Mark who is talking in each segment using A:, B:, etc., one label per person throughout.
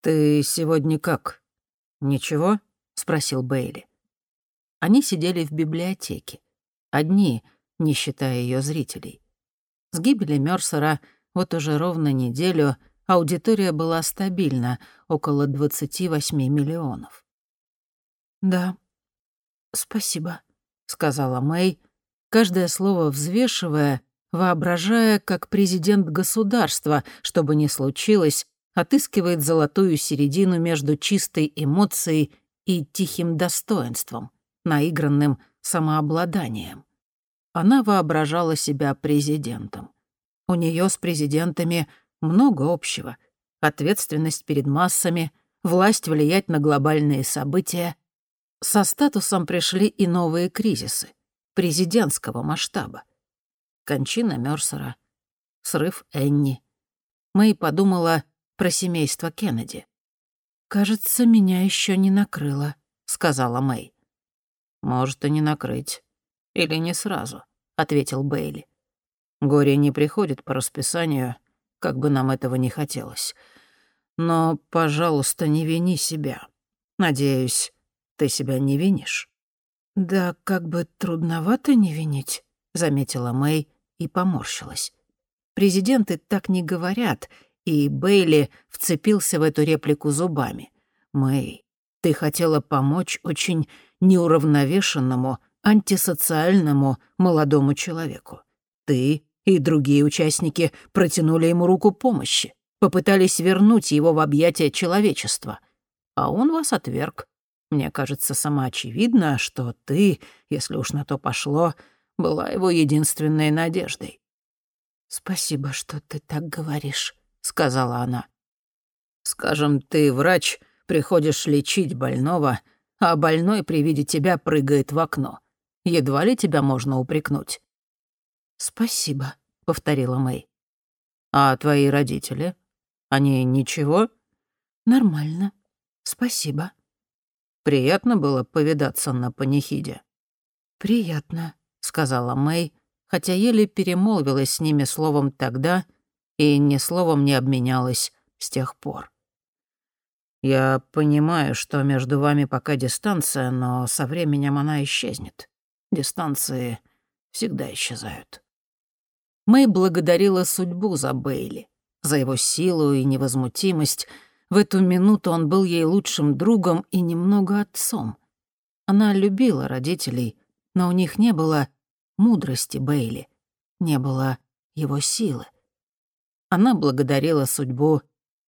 A: «Ты сегодня как? Ничего?» — спросил Бейли. Они сидели в библиотеке. Одни, не считая ее зрителей. С гибели Мёрсера вот уже ровно неделю аудитория была стабильна, около 28 миллионов. «Да, спасибо», — сказала Мэй, каждое слово взвешивая, воображая, как президент государства, что бы ни случилось, отыскивает золотую середину между чистой эмоцией и тихим достоинством, наигранным самообладанием. Она воображала себя президентом. У нее с президентами много общего. Ответственность перед массами, власть влиять на глобальные события. Со статусом пришли и новые кризисы президентского масштаба. Кончина Мёрсера, срыв Энни. Мэй подумала про семейство Кеннеди. «Кажется, меня еще не накрыло», — сказала Мэй. «Может, и не накрыть. Или не сразу», — ответил Бейли. «Горе не приходит по расписанию, как бы нам этого не хотелось. Но, пожалуйста, не вини себя. Надеюсь, ты себя не винишь». «Да как бы трудновато не винить», — заметила Мэй и поморщилась. «Президенты так не говорят», и Бейли вцепился в эту реплику зубами. «Мэй, ты хотела помочь очень неуравновешенному, антисоциальному молодому человеку. Ты и другие участники протянули ему руку помощи, попытались вернуть его в объятия человечества. А он вас отверг. Мне кажется самоочевидно, что ты, если уж на то пошло, была его единственной надеждой. «Спасибо, что ты так говоришь», — сказала она. «Скажем, ты врач, приходишь лечить больного, а больной при виде тебя прыгает в окно. Едва ли тебя можно упрекнуть». «Спасибо», — повторила Мэй. «А твои родители? Они ничего?» «Нормально. Спасибо». «Приятно было повидаться на панихиде?» «Приятно», — сказала Мэй, хотя еле перемолвилась с ними словом тогда и ни словом не обменялась с тех пор. «Я понимаю, что между вами пока дистанция, но со временем она исчезнет. Дистанции всегда исчезают». Мэй благодарила судьбу за Бейли, за его силу и невозмутимость. В эту минуту он был ей лучшим другом и немного отцом. Она любила родителей, но у них не было мудрости Бейли, не было его силы. Она благодарила судьбу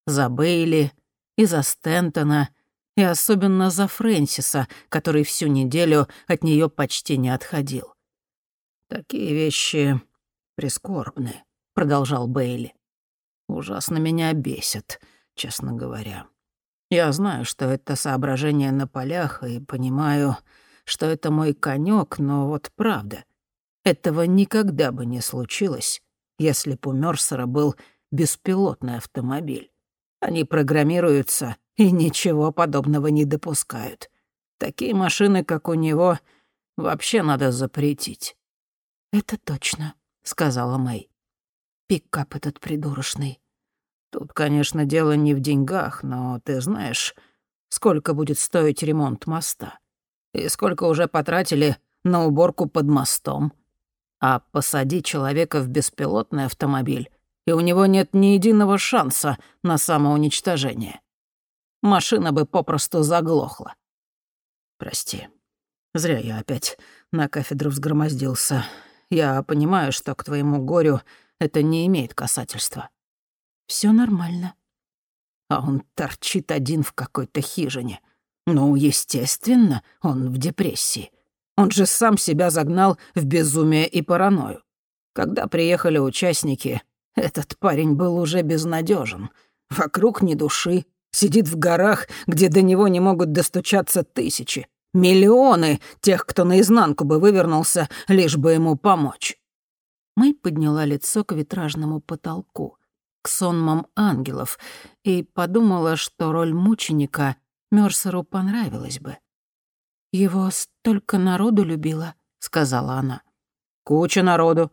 A: за Бейли и за Стентона, и особенно за Фрэнсиса, который всю неделю от нее почти не отходил. «Такие вещи прискорбны», — продолжал Бейли. «Ужасно меня бесит, честно говоря. Я знаю, что это соображение на полях, и понимаю, что это мой конек, но вот правда, этого никогда бы не случилось, если б у Мёрсера был беспилотный автомобиль. Они программируются и ничего подобного не допускают. Такие машины, как у него, вообще надо запретить». «Это точно», — сказала Мэй. «Пикап этот придурочный». «Тут, конечно, дело не в деньгах, но ты знаешь, сколько будет стоить ремонт моста? И сколько уже потратили на уборку под мостом?» А посади человека в беспилотный автомобиль, и у него нет ни единого шанса на самоуничтожение. Машина бы попросту заглохла. Прости. Зря я опять на кафедру взгромоздился. Я понимаю, что к твоему горю это не имеет касательства. Все нормально. А он торчит один в какой-то хижине. Ну, естественно, он в депрессии. Он же сам себя загнал в безумие и паранойю. Когда приехали участники, этот парень был уже безнадежен. Вокруг ни души, сидит в горах, где до него не могут достучаться тысячи, миллионы тех, кто наизнанку бы вывернулся, лишь бы ему помочь. Мэй подняла лицо к витражному потолку, к сонмам ангелов, и подумала, что роль мученика Мёрсеру понравилась бы. «Его столько народу любила», — сказала она. «Куча народу.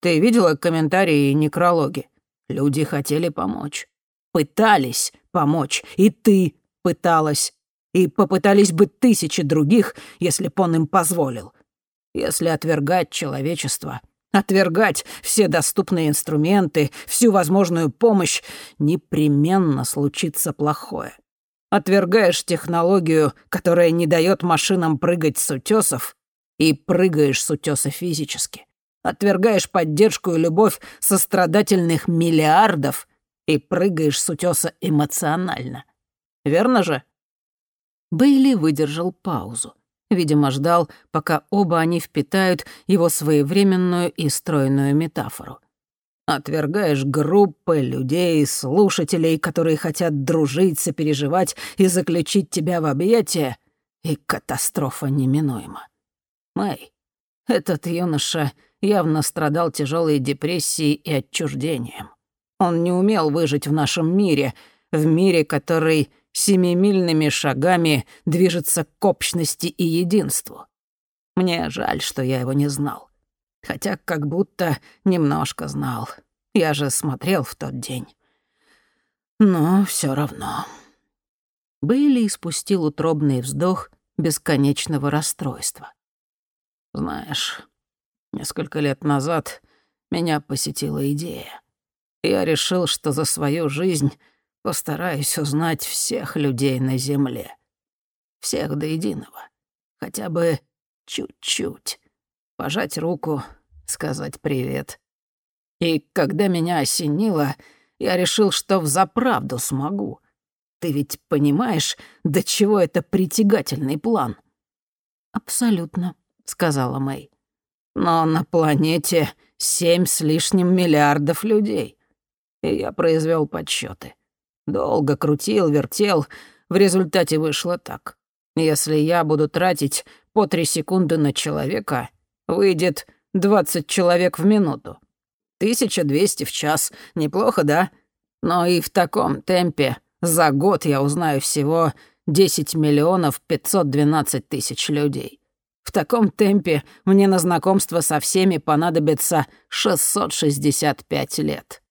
A: Ты видела комментарии и некрологи? Люди хотели помочь.
B: пытались помочь, и ты пыталась, и попытались бы тысячи других, если б он им позволил. Если отвергать человечество, отвергать все доступные инструменты, всю возможную помощь, непременно случится плохое. Отвергаешь технологию, которая не дает машинам прыгать с утесов, и прыгаешь с утеса физически. Отвергаешь поддержку и любовь сострадательных миллиардов и прыгаешь с утеса эмоционально. Верно же?
A: Бейли выдержал паузу. Видимо, ждал, пока оба они впитают его своевременную и стройную метафору.
B: Отвергаешь группы людей, слушателей, которые хотят дружить, сопереживать и заключить тебя в объятия, и катастрофа неминуема. Мэй, этот юноша явно страдал тяжелой депрессией и отчуждением. Он не умел выжить в нашем мире, в мире, который семимильными шагами движется к общности и единству. Мне жаль, что я его не знал. Хотя как будто немножко знал. Я же смотрел в тот день. Но все равно.
A: Бейли испустил утробный вздох бесконечного расстройства.
B: Знаешь, несколько лет назад меня посетила идея. Я решил, что за свою жизнь постараюсь узнать всех людей на Земле. Всех до единого. Хотя бы чуть-чуть. Пожать руку, сказать привет. И когда меня осенило, я решил, что взаправду смогу. Ты ведь понимаешь, до чего это притягательный план?
A: «Абсолютно», — сказала Мэй.
B: «Но на планете семь с лишним миллиардов людей. И я произвел подсчеты. Долго крутил, вертел, в результате вышло так. Если я буду тратить по три секунды на человека, выйдет 20 человек в минуту. 1200 в час. Неплохо, да? Но и в таком темпе за год я узнаю всего 10 миллионов 512 тысяч людей. В таком темпе мне на знакомство со всеми понадобится 665 лет.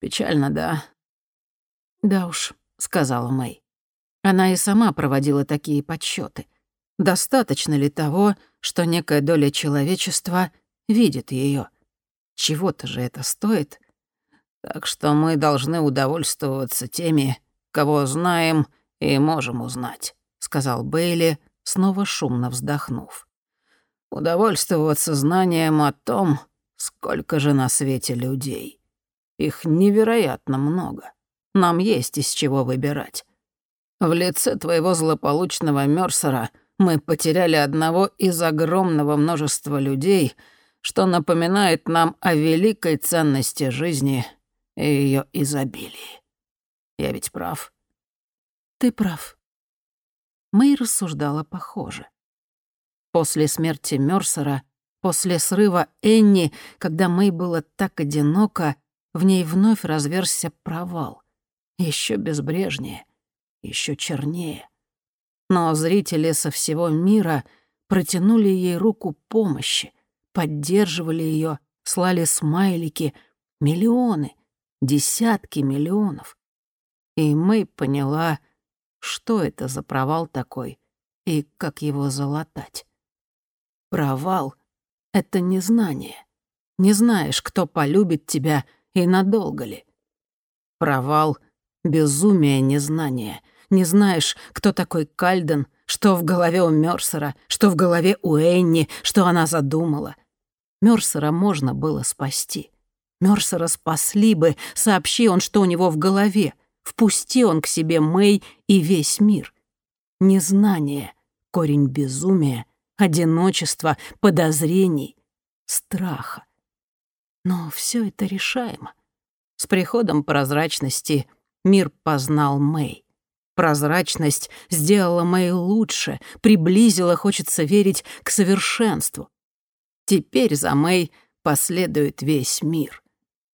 B: Печально, да?
A: «Да уж», — сказала Мэй. Она и сама проводила такие подсчеты. Достаточно ли того, что некая доля человечества видит ее? Чего-то же это стоит.
B: Так что мы должны удовольствоваться теми, кого знаем и можем узнать», — сказал Бейли, снова шумно вздохнув. «Удовольствоваться знанием о том, сколько же на свете людей. Их невероятно много. Нам есть из чего выбирать. В лице твоего злополучного Мёрсера мы потеряли одного из огромного множества людей, что напоминает нам о великой ценности жизни и ее изобилии. Я ведь прав?»
A: «Ты прав». Мэй рассуждала похоже. После смерти Мёрсера, после срыва Энни, когда Мэй было так одиноко, в ней вновь разверзся провал еще безбрежнее, еще чернее. Но зрители со всего мира протянули ей руку помощи, поддерживали ее, слали смайлики, миллионы, десятки миллионов. И Мэй поняла, что это за провал такой и как его залатать. Провал — это незнание. Не знаешь, кто полюбит тебя и надолго ли. Провал Безумие незнания. Не знаешь, кто такой Кальден, что в голове у Мёрсера, что в голове у Энни, что она задумала. Мёрсера можно было спасти. Мёрсера спасли бы, сообщи он, что у него в голове. Впусти он к себе Мэй и весь мир. Незнание, корень безумия, одиночества, подозрений, страха. Но все это решаемо. С приходом прозрачности Мир познал Мэй. Прозрачность сделала Мэй лучше, приблизила, хочется верить, к совершенству. Теперь за Мэй последует весь мир.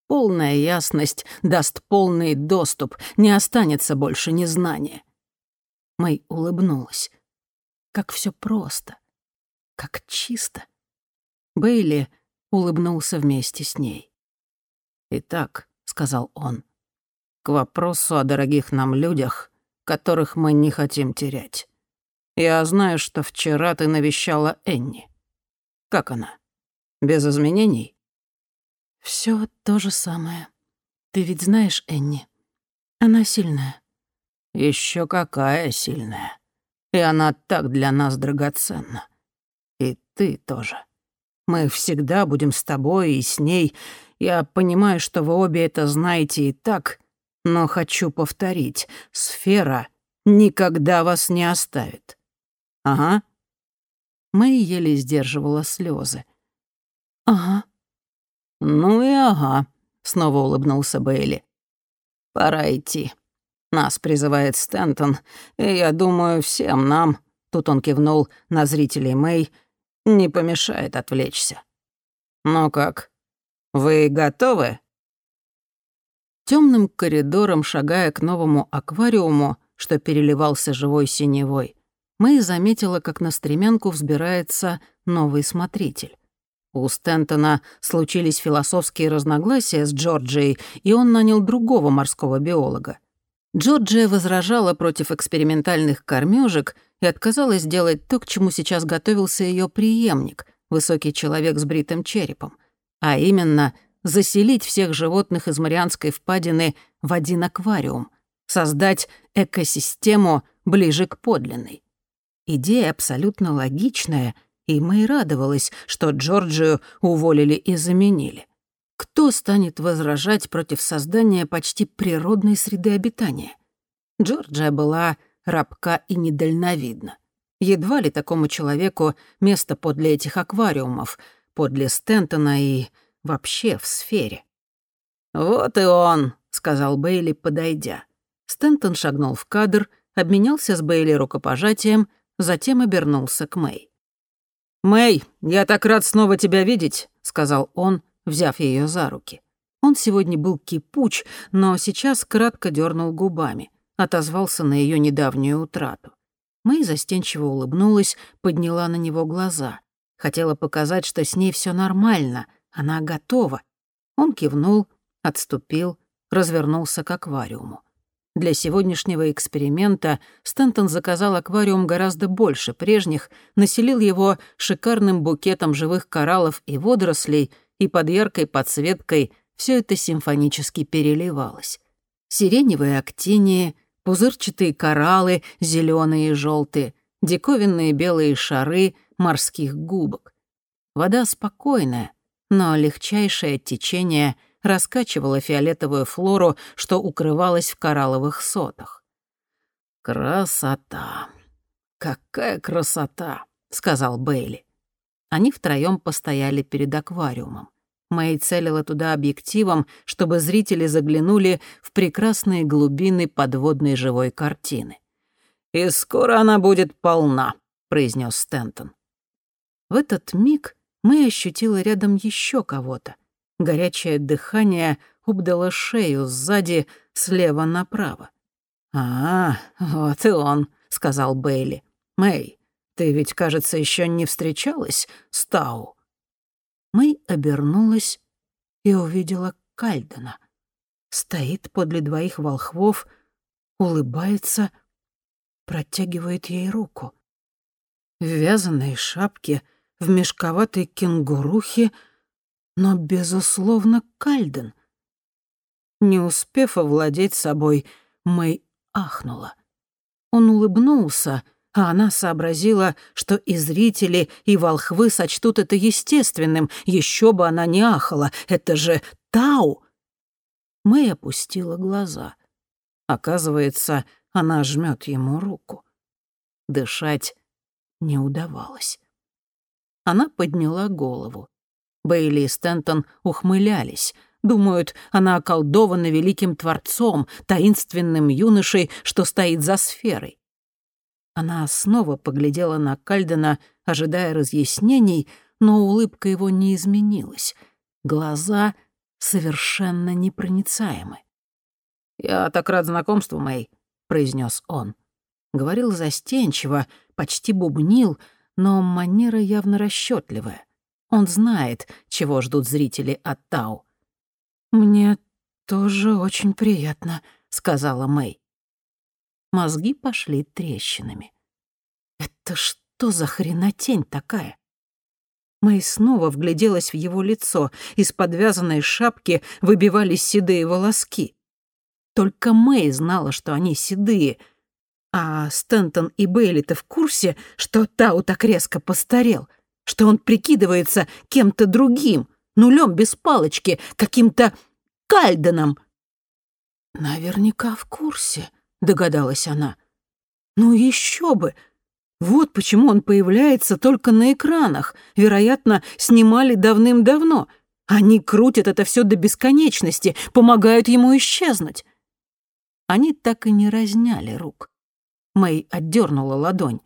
A: Полная ясность даст полный доступ, не останется больше незнания. Мэй улыбнулась. Как все просто, как чисто. Бейли улыбнулся вместе с ней. «Итак», — сказал он, —
B: к вопросу о дорогих нам людях, которых мы не хотим терять. Я знаю, что вчера ты навещала Энни. Как она? Без изменений?»
A: Все то же самое. Ты ведь знаешь Энни. Она сильная.
B: Еще какая сильная. И она так для нас драгоценна. И ты тоже. Мы всегда будем с тобой и с ней. Я понимаю, что вы обе это знаете и так, но хочу повторить. Сфера никогда вас не оставит. Ага.
A: Мэй еле сдерживала слезы.
B: Ага. Ну и ага, снова улыбнулся Бейли. Пора идти. Нас призывает Стентон, и я думаю, всем нам, тут он кивнул на зрителей Мэй, не помешает отвлечься. Ну как, вы готовы?
A: Темным коридором, шагая к новому аквариуму, что переливался живой синевой, Мэй заметила, как на стремянку взбирается новый смотритель. У Стентона случились философские разногласия с Джорджией, и он нанял другого морского биолога. Джорджия возражала против экспериментальных кормежек и отказалась делать то, к чему сейчас готовился ее преемник, высокий человек с бритым черепом, а именно заселить всех животных из Марианской впадины в один аквариум, создать экосистему ближе к подлинной. Идея абсолютно логичная, и Мэй радовалась, что Джорджию уволили и заменили. Кто станет возражать против создания почти природной среды обитания? Джорджия была рабка и недальновидна. Едва ли такому человеку место подле этих аквариумов, подле Стентона и вообще в сфере.
B: «Вот и он», — сказал Бейли, подойдя.
A: Стентон шагнул в кадр, обменялся с Бейли рукопожатием, затем обернулся к Мэй.
B: «Мэй, я так рад снова тебя видеть», — сказал он, взяв ее за руки.
A: Он сегодня был кипуч, но сейчас кратко дернул губами, отозвался на ее недавнюю утрату. Мэй застенчиво улыбнулась, подняла на него глаза. Хотела показать, что с ней все нормально, она готова. Он кивнул, отступил, развернулся к аквариуму. Для сегодняшнего эксперимента Стентон заказал аквариум гораздо больше прежних, населил его шикарным букетом живых кораллов и водорослей и под яркой подсветкой все это симфонически переливалось. Сиреневые актинии, пузырчатые кораллы, зеленые и желтые, диковинные белые шары морских губок. Вода спокойная, но легчайшее течение раскачивало фиолетовую флору, что укрывалась в коралловых сотах.
B: «Красота! Какая красота!» — сказал Бейли.
A: Они втроём постояли перед аквариумом. Мэй целила туда объективом, чтобы зрители заглянули в прекрасные глубины подводной живой картины.
B: «И скоро она будет полна», — произнес Стентон.
A: В этот миг Мэй ощутила рядом еще кого-то. Горячее дыхание обдало шею сзади, слева направо.
B: «А, вот и он», — сказал Бейли. «Мэй, ты ведь, кажется, еще не встречалась с Тау?»
A: Мэй обернулась и увидела Кальдена. Стоит подле двоих волхвов, улыбается, протягивает ей руку. В вязаной шапке, в мешковатой кенгурухе, но, безусловно, Кальден. Не успев овладеть собой, Мэй ахнула. Он улыбнулся, а она сообразила, что и зрители, и волхвы сочтут это естественным. Еще бы она не ахала, это же Тау. Мэй опустила глаза. Оказывается, она жмет ему руку. Дышать не удавалось. Она подняла голову. Бейли и Стентон ухмылялись. Думают, она околдована великим творцом, таинственным юношей, что стоит за сферой. Она снова поглядела на Кальдена, ожидая разъяснений, но улыбка его не изменилась. Глаза совершенно непроницаемы.
B: «Я так рад знакомству, Мэй», — произнес он.
A: Говорил застенчиво, почти бубнил, но манера явно расчетливая. Он знает, чего ждут зрители от Тау.
B: «Мне
A: «Тоже очень приятно», — сказала Мэй. Мозги пошли трещинами. «Это что за хренотень такая?» Мэй снова вгляделась в его лицо. Из подвязанной шапки выбивались седые волоски. Только Мэй знала, что они седые. А Стентон и Бейли-то в курсе, что Тау так резко постарел, что он прикидывается кем-то другим, нулем без палочки, каким-то Кальденом. «Наверняка в курсе», — догадалась она. «Ну еще бы! Вот почему он появляется только на экранах. Вероятно, снимали давным-давно. Они крутят это все до бесконечности, помогают ему исчезнуть». Они так и не разняли рук. Мэй отдернула ладонь.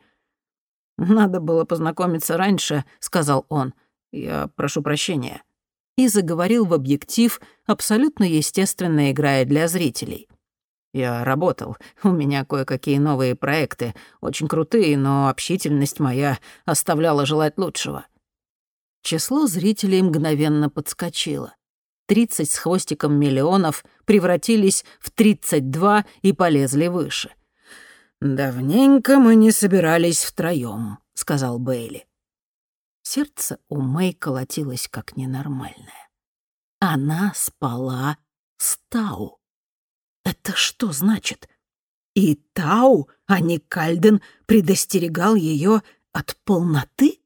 A: «Надо было познакомиться раньше», — сказал он. «Я прошу прощения» и заговорил в объектив, абсолютно естественно играя для зрителей. «Я работал, у меня кое-какие новые проекты, очень крутые, но общительность моя оставляла желать лучшего». Число зрителей мгновенно подскочило. 30 с хвостиком миллионов превратились в 32 и полезли выше. «Давненько мы не собирались втроём», — сказал Бейли. Сердце у Мэй колотилось как ненормальное. Она спала с Тау. Это что значит? И Тау, а не Кальден, предостерегал ее от полноты?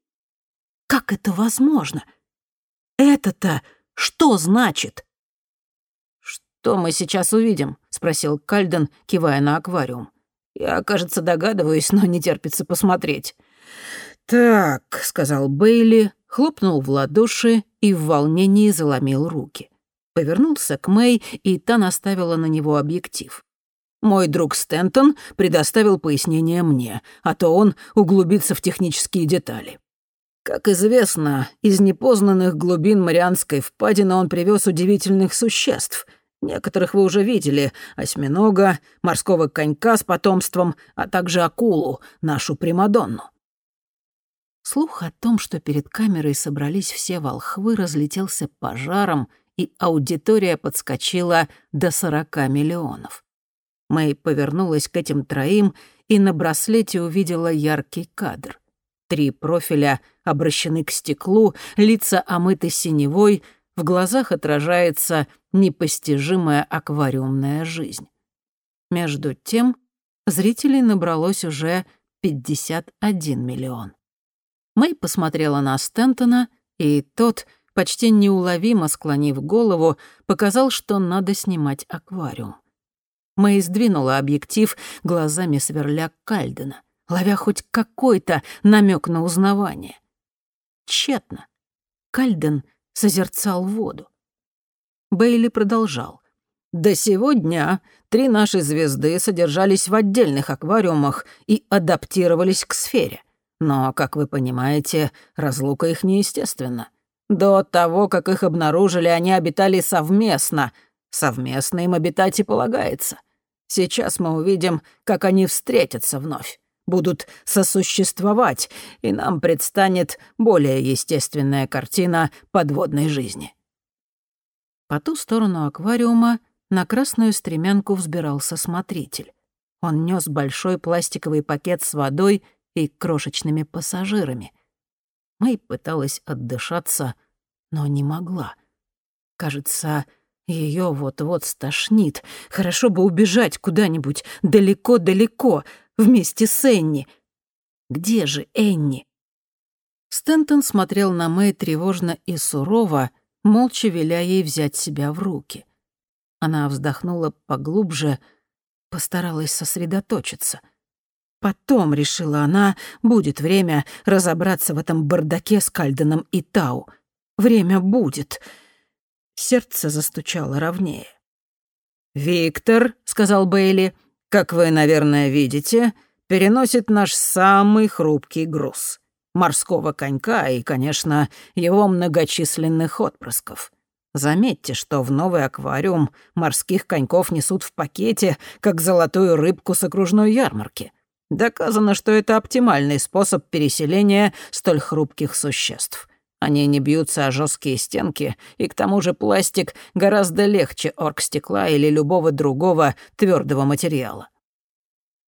A: Как это возможно? Это-то что значит? «Что мы сейчас увидим?» — спросил Кальден, кивая на аквариум. «Я, кажется, догадываюсь, но не терпится посмотреть». «Так», — сказал Бейли, хлопнул в ладоши и в волнении заломил руки. Повернулся к Мэй, и та наставила на него объектив. «Мой друг Стентон предоставил пояснение мне, а то он углубится в технические детали. Как известно, из непознанных глубин Марианской впадины он привез удивительных существ. Некоторых вы уже видели — осьминога, морского конька с потомством, а также акулу, нашу Примадонну. Слух о том, что перед камерой собрались все волхвы, разлетелся пожаром, и аудитория подскочила до сорока миллионов. Мэй повернулась к этим троим и на браслете увидела яркий кадр. Три профиля обращены к стеклу, лица омыты синевой, в глазах отражается непостижимая аквариумная жизнь. Между тем зрителей набралось уже 51 миллион. Мэй посмотрела на Стентона, и тот, почти неуловимо склонив голову, показал, что надо снимать аквариум. Мэй сдвинула объектив, глазами сверля Кальдена, ловя хоть какой-то намек на узнавание. Тщетно. Кальден созерцал воду. Бейли продолжал. До сегодня три наши звезды содержались в отдельных аквариумах и адаптировались к сфере — но, как вы понимаете, разлука их неестественна. До того, как их обнаружили, они обитали совместно. Совместно им обитать и полагается. Сейчас мы увидим, как они встретятся вновь, будут сосуществовать, и нам предстанет более естественная картина подводной жизни. По ту сторону аквариума на красную стремянку взбирался смотритель. Он нес большой пластиковый пакет с водой и крошечными пассажирами. Мэй пыталась отдышаться, но не могла. Кажется, ее вот-вот стошнит. Хорошо бы убежать куда-нибудь далеко-далеко вместе с Энни. Где же Энни? Стентон смотрел на Мэй тревожно и сурово, молча веля ей взять себя в руки. Она вздохнула поглубже, постаралась сосредоточиться — Потом, решила она, будет время разобраться в этом бардаке с Кальденом и Тау. Время будет. Сердце застучало ровнее. «Виктор», — сказал Бейли, — «как вы, наверное, видите, переносит наш самый хрупкий груз — морского конька и, конечно, его многочисленных отпрысков». Заметьте, что в новый аквариум морских коньков несут в пакете, как золотую рыбку с окружной ярмарки. Доказано, что это оптимальный способ переселения столь хрупких существ.
B: Они не бьются о жесткие стенки, и к тому же пластик гораздо легче оргстекла или любого другого твердого материала.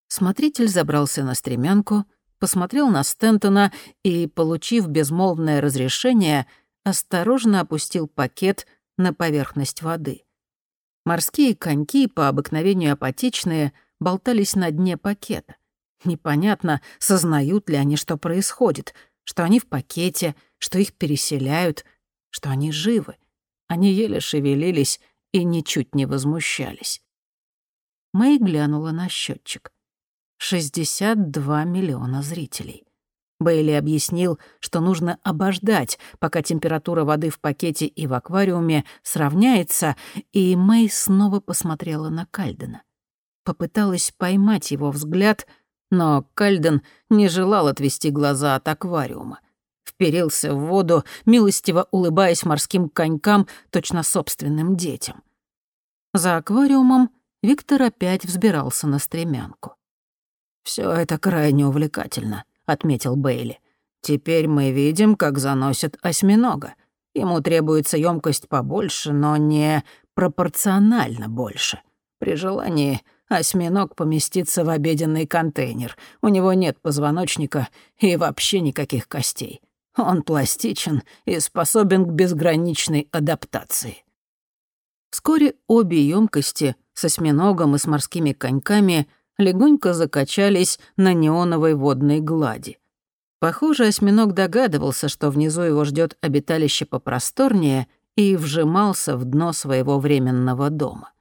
A: Смотритель забрался на стремянку, посмотрел на Стентона и, получив безмолвное разрешение, осторожно опустил пакет на поверхность воды. Морские коньки, по обыкновению апатичные, болтались на дне пакета. Непонятно, сознают ли они, что происходит, что они в пакете, что их переселяют, что они живы. Они еле шевелились и ничуть не возмущались. Мэй глянула на счетчик. 62 миллиона зрителей. Бейли объяснил, что нужно обождать, пока температура воды в пакете и в аквариуме сравняется, и Мэй снова посмотрела на Кальдена. Попыталась поймать его взгляд, но Кальден не желал отвести глаза от аквариума. Вперился в воду, милостиво улыбаясь морским конькам, точно собственным детям. За аквариумом Виктор опять взбирался на стремянку.
B: Все это крайне увлекательно», — отметил Бейли. «Теперь мы видим, как заносят осьминога. Ему требуется емкость побольше, но не пропорционально больше. При желании осьминог поместится в обеденный контейнер. У него нет позвоночника и вообще никаких костей. Он пластичен и способен к безграничной адаптации».
A: Вскоре обе емкости с осьминогом и с морскими коньками — легонько закачались на неоновой водной глади. Похоже, осьминог догадывался, что внизу его ждет обиталище попросторнее, и вжимался в дно своего временного дома.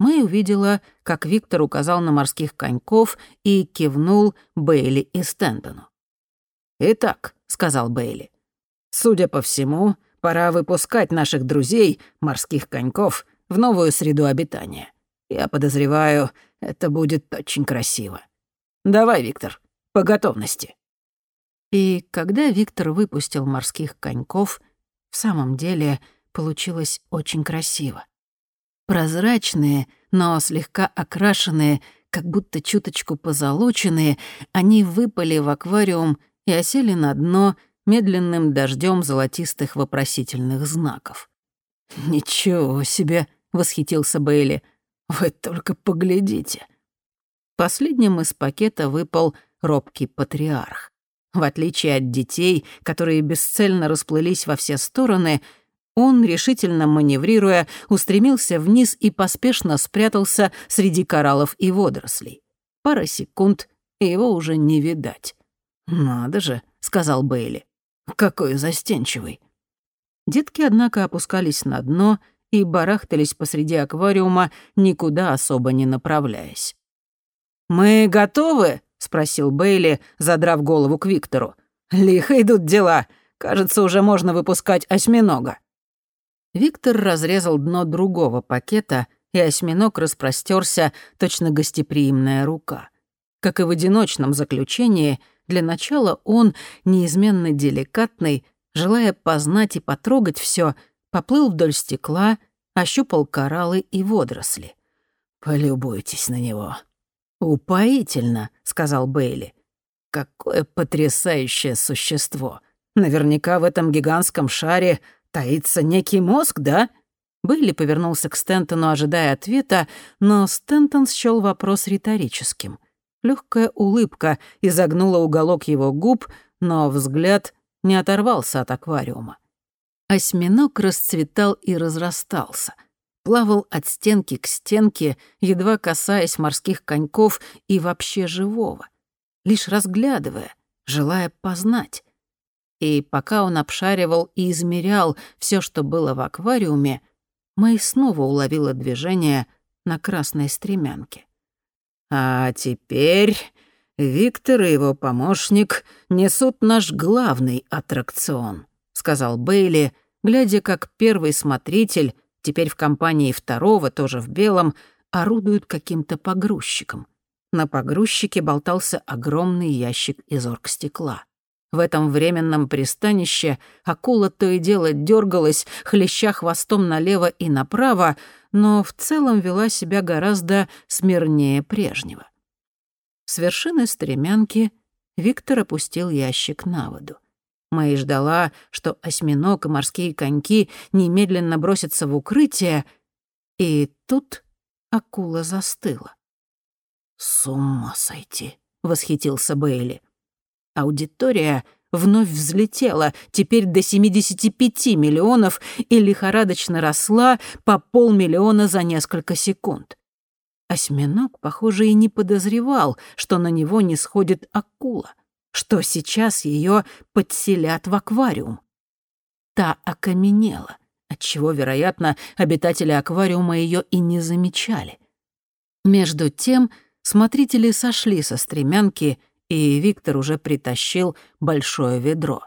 A: Мэй увидела, как Виктор указал на морских коньков и кивнул Бейли и Стэндону.
B: «Итак», — сказал Бейли, — «судя по всему, пора выпускать наших друзей, морских коньков, в новую среду обитания. Я подозреваю, это будет очень красиво. Давай, Виктор, по готовности».
A: И когда Виктор выпустил морских коньков, в самом деле получилось очень красиво. Прозрачные, но слегка окрашенные, как будто чуточку позолоченные, они выпали в аквариум и осели на дно медленным дождем золотистых вопросительных знаков.
B: «Ничего себе!» — восхитился Бейли. Вы только поглядите.
A: Последним из пакета выпал робкий патриарх. В отличие от детей, которые бесцельно расплылись во все стороны, он, решительно маневрируя, устремился вниз и поспешно спрятался среди кораллов и водорослей. Пара секунд, и его уже не видать.
B: «Надо же», — сказал Бейли. «Какой застенчивый».
A: Детки, однако, опускались на дно и барахтались посреди аквариума, никуда особо не направляясь.
B: «Мы готовы?» — спросил Бейли, задрав голову к Виктору. «Лихо идут дела. Кажется, уже можно выпускать осьминога».
A: Виктор разрезал дно другого пакета, и осьминог распростерся, точно гостеприимная рука. Как и в одиночном заключении, для начала он, неизменно деликатный, желая познать и потрогать все, поплыл вдоль стекла, ощупал кораллы и водоросли.
B: «Полюбуйтесь на него». «Упоительно», — сказал Бейли. «Какое потрясающее существо! Наверняка в этом гигантском шаре таится некий мозг, да?»
A: Бейли повернулся к Стентону, ожидая ответа, но Стентон счёл вопрос риторическим. Легкая улыбка изогнула уголок его губ, но взгляд не оторвался от аквариума. Осьминог расцветал и разрастался. Плавал от стенки к стенке, едва касаясь морских коньков и вообще живого. Лишь разглядывая, желая познать. И пока он обшаривал и измерял все, что было в аквариуме, Мэй снова уловила движение на красной стремянке.
B: «А теперь Виктор и его помощник несут наш главный аттракцион», — сказал Бейли, глядя, как первый смотритель, теперь в компании второго, тоже в белом, орудует каким-то погрузчиком. На погрузчике болтался огромный ящик из оргстекла. В этом временном пристанище акула то и дело дергалась, хлеща хвостом налево и направо, но в целом вела себя гораздо смирнее прежнего. С вершины стремянки Виктор опустил ящик на воду.
A: Мэй ждала, что осьминог и морские коньки немедленно бросятся в укрытие, и тут акула застыла.
B: «С ума сойти!» — восхитился Бейли.
A: Аудитория вновь взлетела, теперь до 75 миллионов, и лихорадочно росла по полмиллиона за несколько секунд. Осьминог, похоже, и не подозревал, что на него не сходит акула, что сейчас ее подселят в аквариум. Та окаменела, отчего, вероятно, обитатели аквариума ее и не замечали. Между тем смотрители сошли со стремянки, и Виктор уже притащил большое ведро.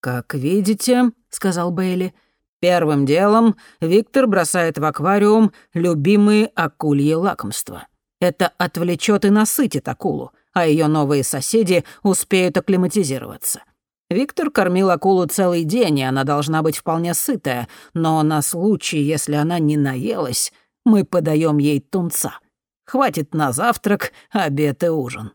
B: «Как видите», — сказал Бейли, — «первым делом Виктор бросает в аквариум любимые акульи лакомства. Это отвлечет и насытит акулу, а ее новые соседи успеют акклиматизироваться. Виктор кормил акулу целый день, и она должна быть вполне сытая, но на случай, если она не наелась, мы подаем ей тунца. Хватит на завтрак, обед и ужин».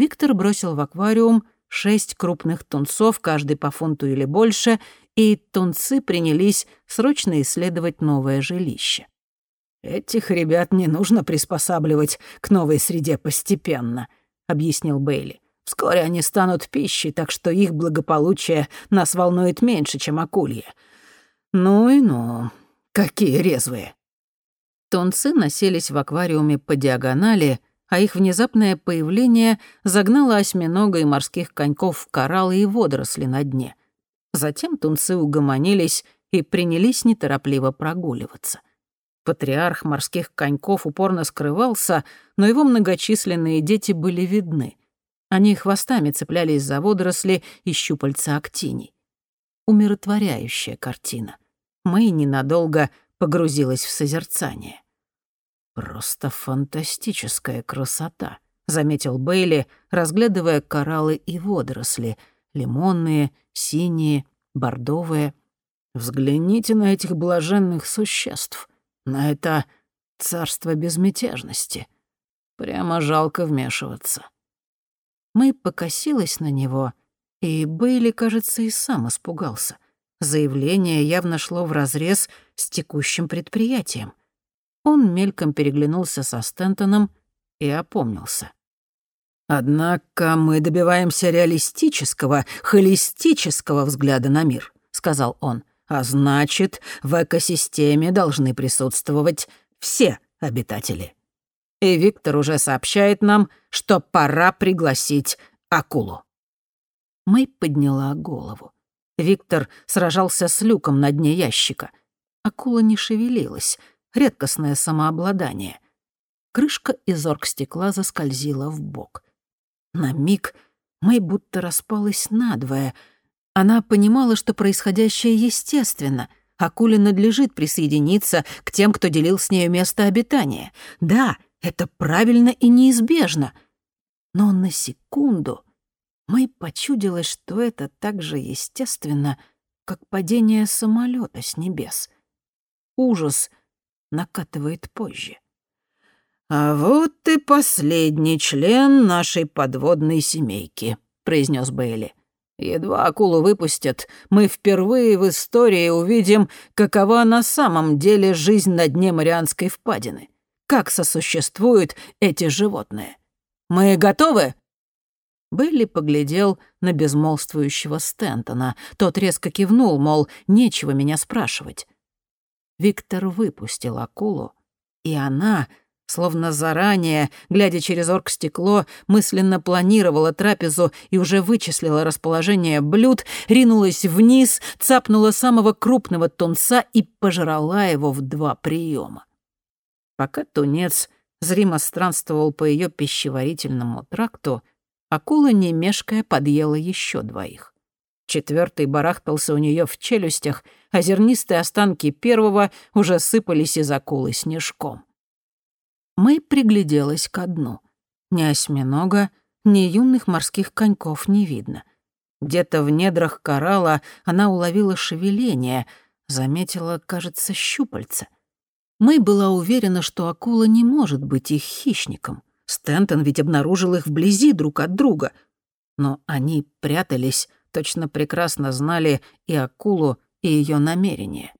A: Виктор бросил в аквариум шесть крупных тунцов, каждый по фунту или больше, и тунцы принялись срочно исследовать новое жилище.
B: «Этих ребят не нужно приспосабливать к новой среде постепенно», — объяснил Бейли. «Вскоре они станут пищей, так что их благополучие нас волнует меньше, чем акулье. Ну и ну, какие резвые».
A: Тунцы носились в аквариуме по диагонали, а их внезапное появление загнало осьминога и морских коньков в кораллы и водоросли на дне. Затем тунцы угомонились и принялись неторопливо прогуливаться. Патриарх морских коньков упорно скрывался, но его многочисленные дети были видны. Они хвостами цеплялись за водоросли и щупальца актиний. Умиротворяющая картина. Мэй ненадолго погрузилась в созерцание.
B: «Просто фантастическая красота», — заметил Бейли, разглядывая кораллы и водоросли, лимонные, синие, бордовые. «Взгляните на этих блаженных существ, на это царство безмятежности. Прямо жалко вмешиваться».
A: Мэй покосилась на него, и Бейли, кажется, и сам испугался — Заявление явно шло вразрез с текущим предприятием. Он мельком переглянулся со Стентоном и опомнился.
B: «Однако мы добиваемся реалистического, холистического взгляда на мир», — сказал он. «А значит, в экосистеме должны присутствовать все обитатели. И Виктор уже сообщает нам, что пора пригласить акулу».
A: Мэй подняла голову. Виктор сражался с люком на дне ящика. Акула не шевелилась. Редкостное самообладание. Крышка из оргстекла заскользила в бок. На миг Мэй будто распалась надвое. Она понимала, что происходящее естественно. Акуле надлежит присоединиться к тем, кто делил с нею место обитания. Да, это правильно и неизбежно. Но на секунду Мэй почудилось, что это так же естественно, как падение самолета с небес. Ужас накатывает позже.
B: «А вот и последний член нашей подводной семейки», — произнес Бейли. «Едва акулу выпустят, мы впервые в истории увидим, какова на самом деле жизнь на дне Марианской впадины. Как сосуществуют эти животные. Мы готовы?»
A: Белли поглядел на безмолвствующего Стентона. Тот резко кивнул, мол, нечего меня спрашивать. Виктор выпустил акулу, и она, словно заранее, глядя через оргстекло, мысленно планировала трапезу и уже вычислила расположение блюд, ринулась вниз, цапнула самого крупного тунца и пожрала его в два приема. Пока тунец зримо странствовал по ее пищеварительному тракту, Акула, не мешкая, подъела еще двоих. Четвертый барахтался у нее в челюстях, а зернистые останки первого уже сыпались из акулы снежком. Мэй пригляделась ко дну. Ни осьминога, ни юных морских коньков не видно. Где-то в недрах коралла она уловила шевеление, заметила, кажется, щупальца. Мэй была уверена, что акула не может быть их хищником — Стентон ведь обнаружил их вблизи друг от друга. Но они прятались точно прекрасно знали и акулу, и ее намерения.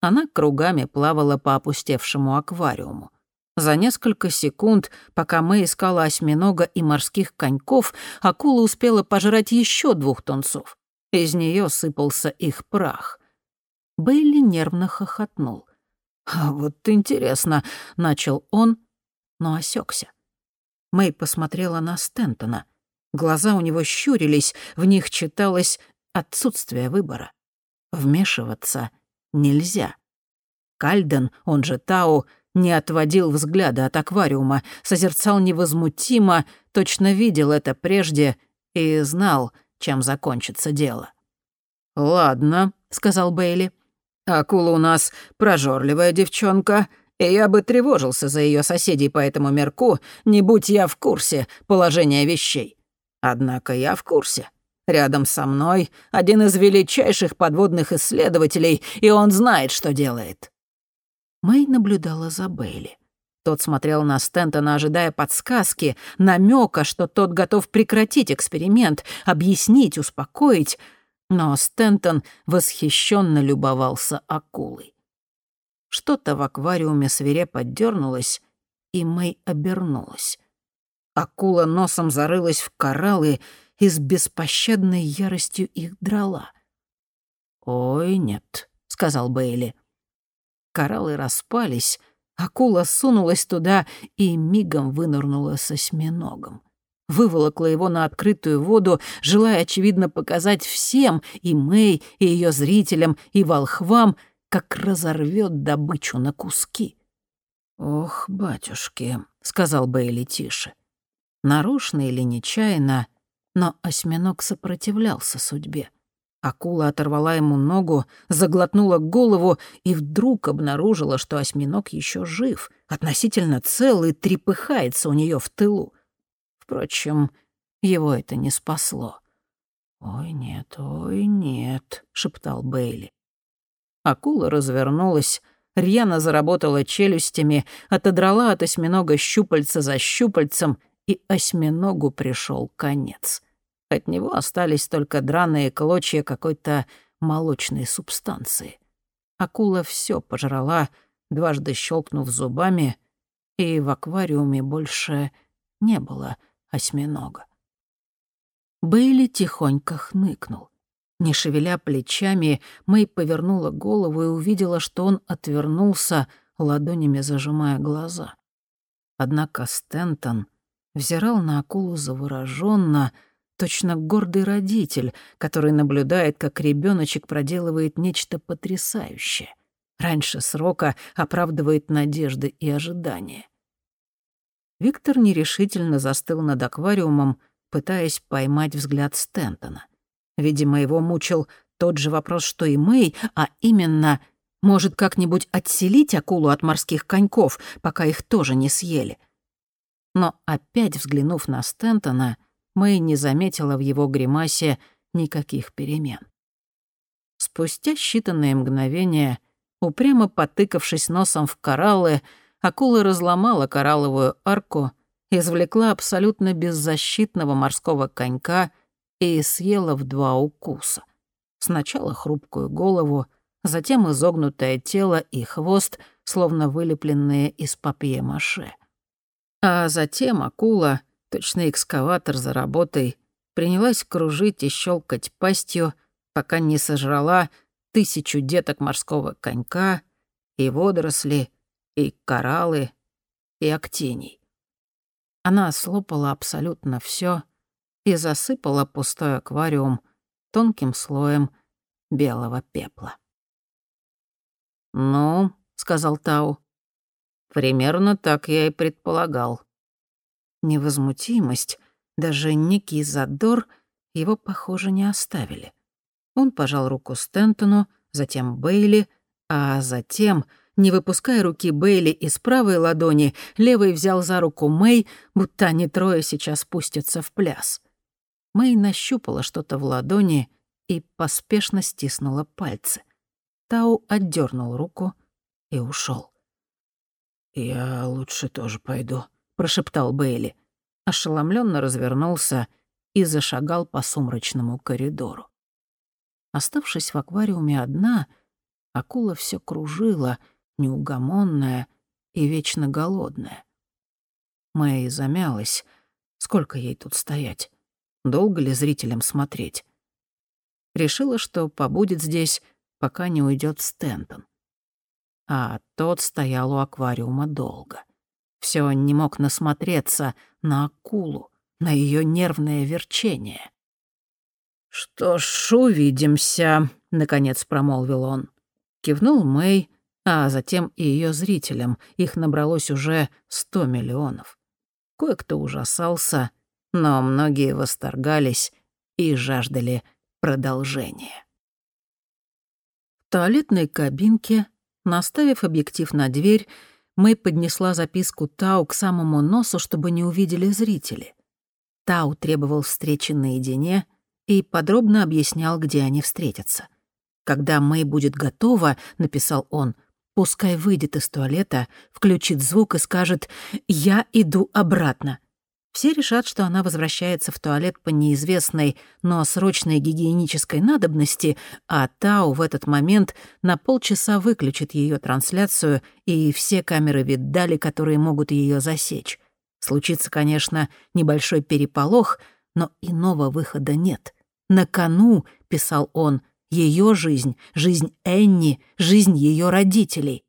A: Она кругами плавала по опустевшему аквариуму. За несколько секунд, пока мы искала осьминога и морских коньков, акула успела пожрать еще двух тунцов. Из нее сыпался их прах. Бейли нервно хохотнул. «А вот интересно», — начал он, но осекся. Мэй посмотрела на Стентона. Глаза у него щурились, в них читалось отсутствие выбора. Вмешиваться нельзя. Кальден, он же Тау, не отводил взгляда от аквариума, созерцал невозмутимо, точно видел это прежде и знал, чем закончится дело. «Ладно», — сказал Бейли. «Акула у нас прожорливая девчонка, и я бы тревожился за ее соседей по этому мерку, не будь я в курсе положения вещей. Однако я в курсе. Рядом со мной один из величайших подводных исследователей, и он знает, что делает». Мэй наблюдала за Бейли. Тот смотрел на Стентона, ожидая подсказки, намека, что тот готов прекратить эксперимент, объяснить, успокоить. Но Стентон восхищенно любовался акулой. Что-то в аквариуме свирепо дернулось, и Мэй обернулась. Акула носом зарылась в кораллы и с беспощадной яростью их драла. «Ой, нет», — сказал Бейли. Кораллы распались, акула сунулась туда и мигом вынырнула с осьминогом. Выволокла его на открытую воду, желая, очевидно, показать всем, и Мэй, и ее зрителям, и волхвам, как разорвет добычу на куски. «Ох, батюшки», — сказал Бейли тише. Нарочно или нечаянно, но осьминог сопротивлялся судьбе. Акула оторвала ему ногу, заглотнула голову и вдруг обнаружила, что осьминог еще жив, относительно цел и трепыхается у нее в тылу. Впрочем, его это не спасло. «Ой, нет, ой, нет», — шептал Бейли. Акула развернулась, рьяно заработала челюстями, отодрала от осьминога щупальца за щупальцем, и осьминогу пришел конец — от него остались только драные клочья какой-то молочной субстанции. Акула все пожрала, дважды щелкнув зубами, и в аквариуме больше не было осьминога. Бейли тихонько хныкнул. Не шевеля плечами, Мэй повернула голову и увидела, что он отвернулся, ладонями зажимая глаза. Однако Стентон взирал на акулу завороженно, Точно гордый родитель, который наблюдает, как ребеночек проделывает нечто потрясающее. Раньше срока оправдывает надежды и ожидания. Виктор нерешительно застыл над аквариумом, пытаясь поймать взгляд Стентона. Видимо, его мучил тот же вопрос, что и Мэй, а именно, может как-нибудь отселить акулу от морских коньков, пока их тоже не съели. Но опять взглянув на Стентона, Мэй не заметила в его гримасе никаких перемен. Спустя считанные мгновения, упрямо потыкавшись носом в кораллы, акула разломала коралловую арку, извлекла абсолютно беззащитного морского конька и съела в два укуса. Сначала хрупкую голову, затем изогнутое тело и хвост, словно вылепленные из папье-маше. А затем акула Точно экскаватор за работой принялась кружить и щелкать пастью, пока не сожрала тысячу деток морского конька и водоросли, и кораллы, и актиний. Она слопала абсолютно все и засыпала пустой аквариум тонким слоем белого пепла. «Ну», — сказал Тау, — «примерно так я и предполагал. Невозмутимость, даже некий задор его, похоже, не оставили. Он пожал руку Стентону, затем Бейли, а затем, не выпуская руки Бейли из правой ладони, левый взял за руку Мэй, будто они трое сейчас спустятся в пляс. Мэй нащупала что-то в ладони и поспешно стиснула пальцы. Тау отдернул руку и ушел. «Я лучше тоже пойду», прошептал Бейли. Ошеломленно развернулся и зашагал по сумрачному коридору. Оставшись в аквариуме одна, акула все кружила, неугомонная и вечно голодная. Мэй замялась. Сколько ей тут стоять? Долго ли зрителям смотреть? Решила, что побудет здесь, пока не уйдет Стентон. А тот стоял у аквариума долго. Все не мог насмотреться на акулу, на ее нервное верчение. «Что ж, увидимся», — наконец промолвил он. Кивнул Мэй, а затем и ее зрителям. Их набралось уже сто миллионов. Кое-кто ужасался, но многие восторгались и жаждали продолжения. В туалетной кабинке, наставив объектив на дверь, Мэй поднесла записку Тау к самому носу, чтобы не увидели зрители. Тау требовал встречи наедине и подробно объяснял, где они встретятся. «Когда Мэй будет готова», — написал он, — «пускай выйдет из туалета, включит звук и скажет «Я иду обратно». Все решат, что она возвращается в туалет по неизвестной, но срочной гигиенической надобности, а Тау в этот момент на полчаса выключит ее трансляцию и все камеры видали, которые могут ее засечь. Случится, конечно, небольшой переполох, но иного выхода нет. На кону, писал он, ее жизнь, жизнь Энни, жизнь ее родителей.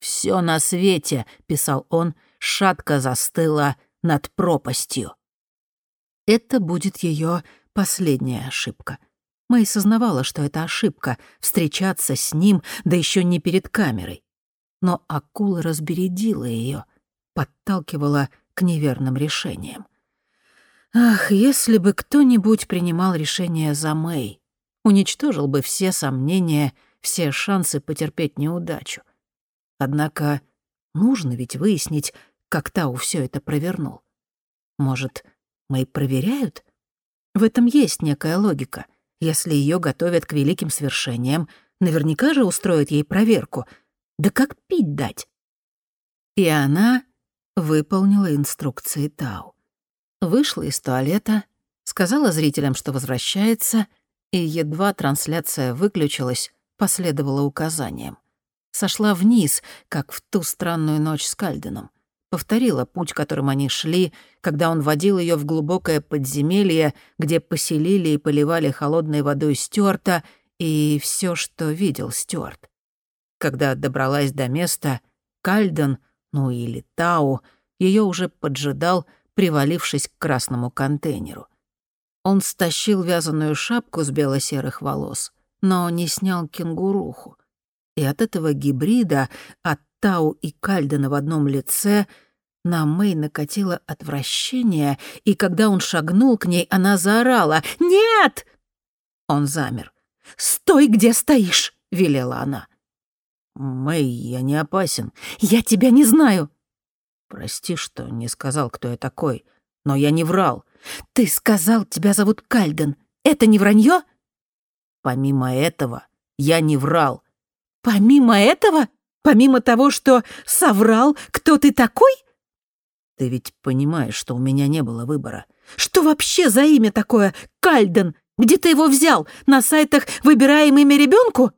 A: Все на свете, писал он, шатко застыло над пропастью. Это будет ее последняя ошибка. Мэй сознавала, что это ошибка — встречаться с ним, да еще не перед камерой. Но акула разбередила ее, подталкивала к неверным решениям. Ах, если бы кто-нибудь принимал решение за Мэй, уничтожил бы все сомнения, все шансы потерпеть неудачу. Однако нужно ведь выяснить, как Тау все это провернул. Может, Мэй проверяют? В этом есть некая логика. Если ее готовят к великим свершениям, наверняка же устроят ей проверку. Да как пить дать? И она выполнила инструкции Тау. Вышла из туалета, сказала зрителям, что возвращается, и едва трансляция выключилась, последовала указаниям. Сошла вниз, как в ту странную ночь с Кальденом — повторила путь, которым они шли, когда он водил ее в глубокое подземелье, где поселили и поливали холодной водой Стюарта и все, что видел Стюарт. Когда добралась до места, Кальден, ну или Тау, ее уже поджидал, привалившись к красному контейнеру. Он стащил вязаную шапку с бело-серых волос, но не снял кенгуруху. И от этого гибрида, от Тау и Кальдена в одном лице, на Мэй накатило отвращение, и когда он шагнул к ней, она заорала «Нет!». Он замер. «Стой, где стоишь!» — велела она.
B: «Мэй, я не опасен».
A: «Я тебя не знаю».
B: «Прости, что не сказал, кто я такой, но я не врал».
A: «Ты сказал, тебя зовут Кальден. Это не вранье?»
B: «Помимо этого, я не врал».
A: «Помимо этого?» Помимо того, что соврал, кто ты такой?
B: Ты ведь понимаешь, что у меня не было выбора.
A: Что вообще за имя такое? Кальден. Где ты его взял? На сайтах «Выбираем имя ребенку?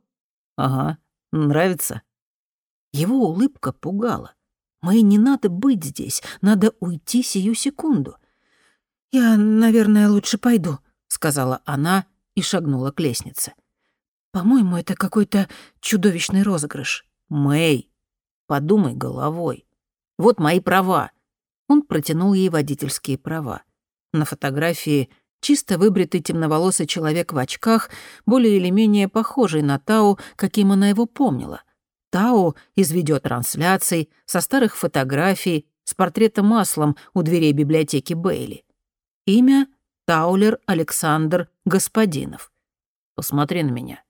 B: Ага. Нравится?
A: Его улыбка пугала. Мэй не надо быть здесь, надо уйти сию секунду. «Я, наверное, лучше пойду», — сказала она и шагнула к лестнице. «По-моему, это какой-то чудовищный розыгрыш.
B: «Мэй, подумай головой. Вот мои права».
A: Он протянул ей водительские права. На фотографии чисто выбритый темноволосый человек в очках, более или менее похожий на Тау, каким она его помнила. Тау из видеотрансляций, со старых фотографий, с портретом маслом у дверей библиотеки Бейли. Имя — Таулер Александр Господинов.
B: «Посмотри на меня.